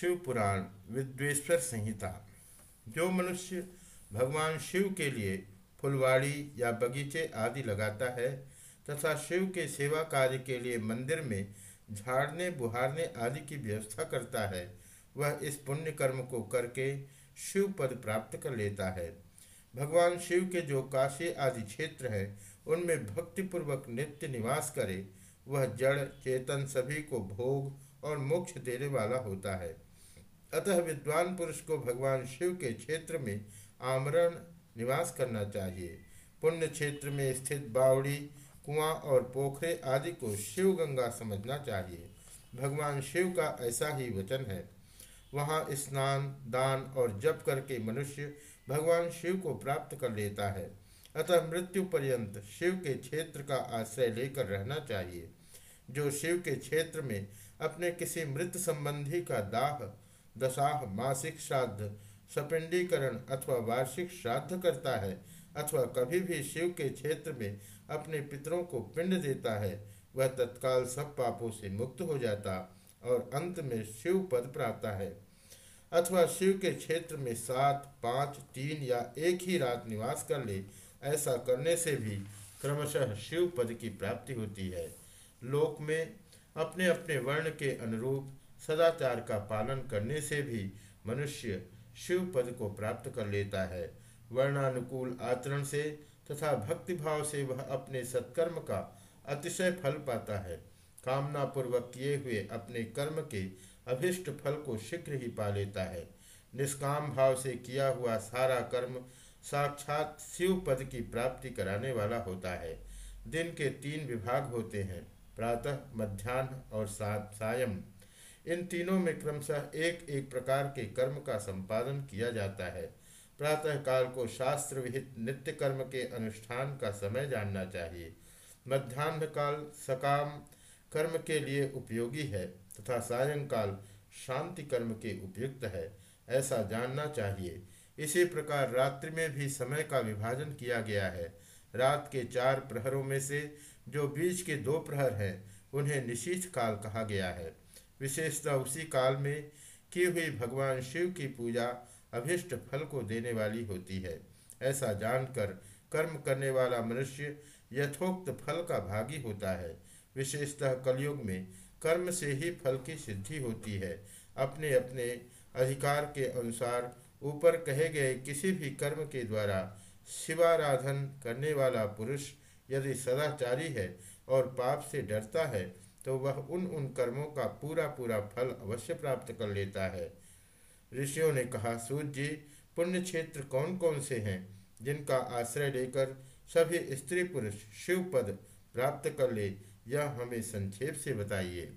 शिव पुराण विद्वेश्वर संहिता। जो मनुष्य भगवान शिव के लिए फुलवाड़ी या बगीचे आदि लगाता है, तथा शिव के सेवा कार्य के लिए मंदिर में झाड़ने, बुहारने आदि की व्यवस्था करता है, वह इस पुण्य कर्म को करके शिव पद प्राप्त कर लेता है। भगवान शिव के जो काशी आदि क्षेत्र है, उनमें भक्तिपूर्वक नित्य निवास करे, वह जड़, चेतन सभी को भोग और मोक्ष देने वाला होता है। अतः विद्वान पुरुष को भगवान शिव के क्षेत्र में आमरण निवास करना चाहिए। पुण्य क्षेत्र में स्थित बावड़ी, कुआँ और पोखरे आदि को शिव गंगा समझना चाहिए। भगवान शिव का ऐसा ही वचन है। वहाँ स्नान, दान और जप करके मनुष्य भगवान शिव को प्राप्त कर लेता है। अतः मृत्यु पर्यंत शिव के क्षेत्र का आश्रय लेकर रहना चाहिए। जो शिव के क्षेत्र में अपने किसी मृत संबंधी का दाह दशाह मासिक श्राद्ध, सपिंडीकरण अथवा वार्षिक श्राद्ध करता है, अथवा कभी भी शिव के क्षेत्र में अपने पितरों को पिंड देता है, वह तत्काल सब पापों से मुक्त हो जाता और अंत में शिव पद प्राप्त है। अथवा शिव के क्षेत्र में सात, पाँच, तीन या एक ही रात निवास कर ले, ऐसा करने से भी क्रमशः शिव पद की प्राप्ति होती है। लोक में अपने अपने वर्ण के अनुरूप सदाचार का पालन करने से भी मनुष्य शिव पद को प्राप्त कर लेता है। वर्णानुकूल आचरण से तथा भक्तिभाव से वह अपने सत्कर्म का अतिशय फल पाता है। कामना पूर्वक किए हुए अपने कर्म के अभिष्ट फल को शीघ्र ही पा लेता है। निष्काम भाव से किया हुआ सारा कर्म साक्षात शिव पद की प्राप्ति कराने वाला होता है। दिन के तीन विभाग होते हैं, प्रातः मध्यान्ह और सायं। इन तीनों में क्रमशः एक एक प्रकार के कर्म का संपादन किया जाता है। प्रातः काल को शास्त्र विहित नित्य कर्म के अनुष्ठान का समय जानना चाहिए। मध्यान्ह काल सकाम कर्म के लिए उपयोगी है तथा सायंकाल शांति कर्म के उपयुक्त है, ऐसा जानना चाहिए। इसी प्रकार रात्रि में भी समय का विभाजन किया गया है। रात के चार प्रहरों में से जो बीच के दो प्रहर हैं, उन्हें निशीथ काल कहा गया है। विशेषतः उसी काल में की हुई भगवान शिव की पूजा अभिष्ट फल को देने वाली होती है। ऐसा जानकर कर्म करने वाला मनुष्य यथोक्त फल का भागी होता है। विशेषतः कलयुग में कर्म से ही फल की सिद्धि होती है। अपने अपने अधिकार के अनुसार ऊपर कहे गए किसी भी कर्म के द्वारा शिवाराधन करने वाला पुरुष यदि सदाचारी है और पाप से डरता है तो वह उन उन कर्मों का पूरा पूरा फल अवश्य प्राप्त कर लेता है। ऋषियों ने कहा सूर्य जी, पुण्य क्षेत्र कौन कौन से हैं जिनका आश्रय लेकर सभी स्त्री पुरुष शिव पद प्राप्त कर ले? यह हमें संक्षेप से बताइए।